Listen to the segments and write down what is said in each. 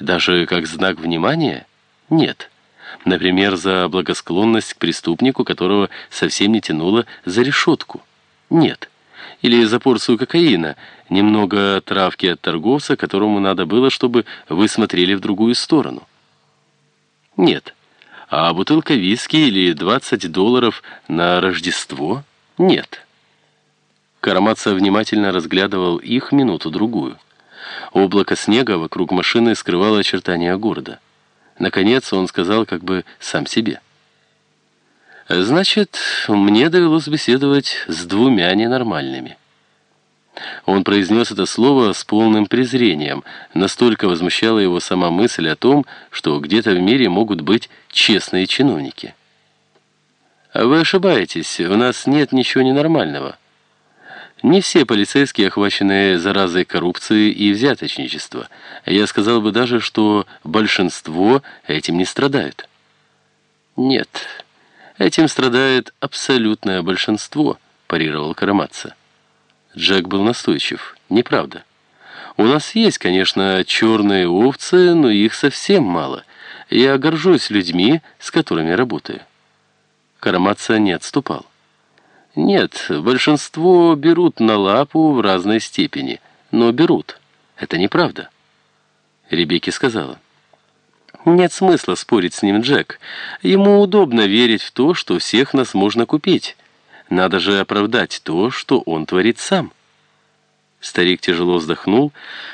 Даже как знак внимания? Нет. Например, за благосклонность к преступнику, которого совсем не тянуло за решетку? Нет. Или за порцию кокаина, немного травки от торговца, которому надо было, чтобы вы смотрели в другую сторону? Нет. А бутылка виски или 20 долларов на Рождество? Нет. Карамаца внимательно разглядывал их минуту-другую. Облако снега вокруг машины скрывало очертания города. Наконец он сказал как бы сам себе. «Значит, мне довелось беседовать с двумя ненормальными». Он произнес это слово с полным презрением. Настолько возмущала его сама мысль о том, что где-то в мире могут быть честные чиновники. «Вы ошибаетесь, у нас нет ничего ненормального». Не все полицейские охвачены заразой коррупции и взяточничества. Я сказал бы даже, что большинство этим не страдают. Нет, этим страдает абсолютное большинство, парировал Караматца. Джек был настойчив. Неправда. У нас есть, конечно, черные овцы, но их совсем мало. Я горжусь людьми, с которыми работаю. Караматца не отступал. Нет, большинство берут на лапу в разной степени, но берут. Это неправда. Ребекки сказала. Нет смысла спорить с ним, Джек. Ему удобно верить в то, что всех нас можно купить. Надо же оправдать то, что он творит сам. Старик тяжело вздохнул,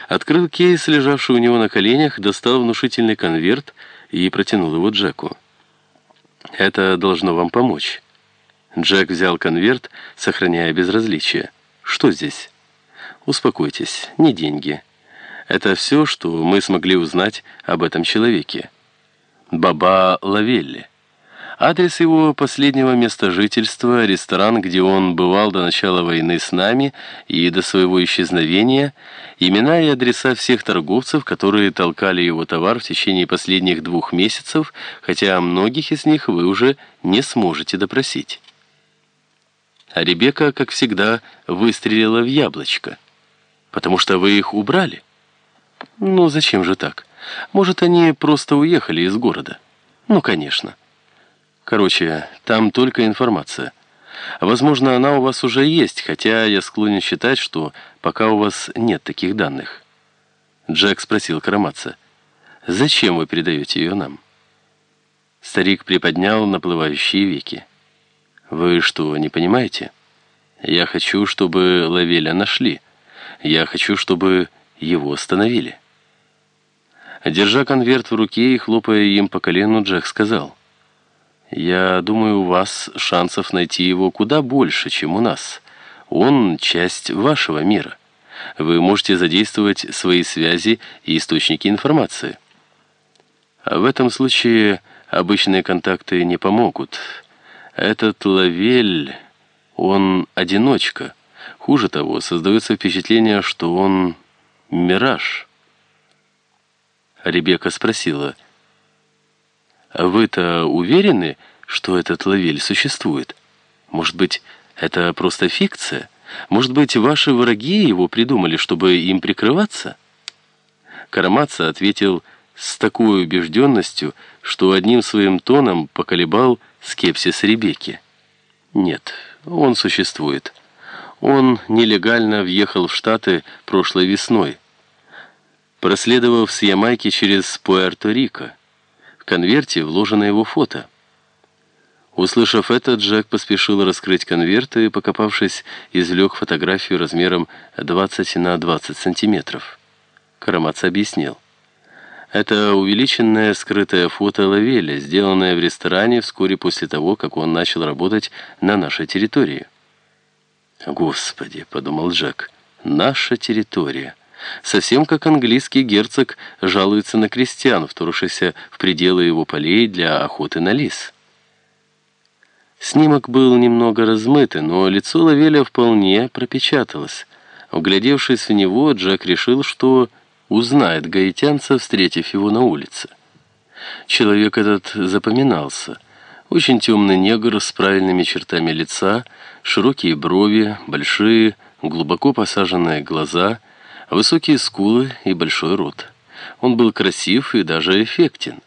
открыл кейс, лежавший у него на коленях, достал внушительный конверт и протянул его Джеку. «Это должно вам помочь». Джек взял конверт, сохраняя безразличие. «Что здесь?» «Успокойтесь, не деньги. Это все, что мы смогли узнать об этом человеке. Баба Лавелли». Адрес его последнего места жительства, ресторан, где он бывал до начала войны с нами и до своего исчезновения, имена и адреса всех торговцев, которые толкали его товар в течение последних двух месяцев, хотя многих из них вы уже не сможете допросить. А Ребекка, как всегда, выстрелила в яблочко. Потому что вы их убрали? Ну, зачем же так? Может, они просто уехали из города? Ну, конечно. Короче, там только информация. Возможно, она у вас уже есть, хотя я склонен считать, что пока у вас нет таких данных. Джек спросил Карамаца. «Зачем вы передаете ее нам?» Старик приподнял наплывающие веки. «Вы что, не понимаете? Я хочу, чтобы Лавеля нашли. Я хочу, чтобы его остановили». Держа конверт в руке и хлопая им по колену, Джек сказал, «Я думаю, у вас шансов найти его куда больше, чем у нас. Он часть вашего мира. Вы можете задействовать свои связи и источники информации. А в этом случае обычные контакты не помогут». Этот Лавель, он одиночка. Хуже того, создается впечатление, что он мираж. Ребекка спросила, «А вы-то уверены, что этот Лавель существует? Может быть, это просто фикция? Может быть, ваши враги его придумали, чтобы им прикрываться?» Карамаца ответил с такой убежденностью, что одним своим тоном поколебал скепсис Ребекки. Нет, он существует. Он нелегально въехал в Штаты прошлой весной, проследовав с Ямайки через Пуэрто-Рико. В конверте вложено его фото. Услышав это, Джек поспешил раскрыть конверт и, покопавшись, извлек фотографию размером 20 на 20 сантиметров. Карамац объяснил. Это увеличенное скрытое фото Лавеля, сделанное в ресторане вскоре после того, как он начал работать на нашей территории. «Господи», — подумал Джек, — «наша территория». Совсем как английский герцог жалуется на крестьян, вторгшихся в пределы его полей для охоты на лис. Снимок был немного размытый, но лицо Лавеля вполне пропечаталось. Углядевшись в него, Джек решил, что узнает гаитянца, встретив его на улице. Человек этот запоминался. Очень темный негр с правильными чертами лица, широкие брови, большие, глубоко посаженные глаза, высокие скулы и большой рот. Он был красив и даже эффектен.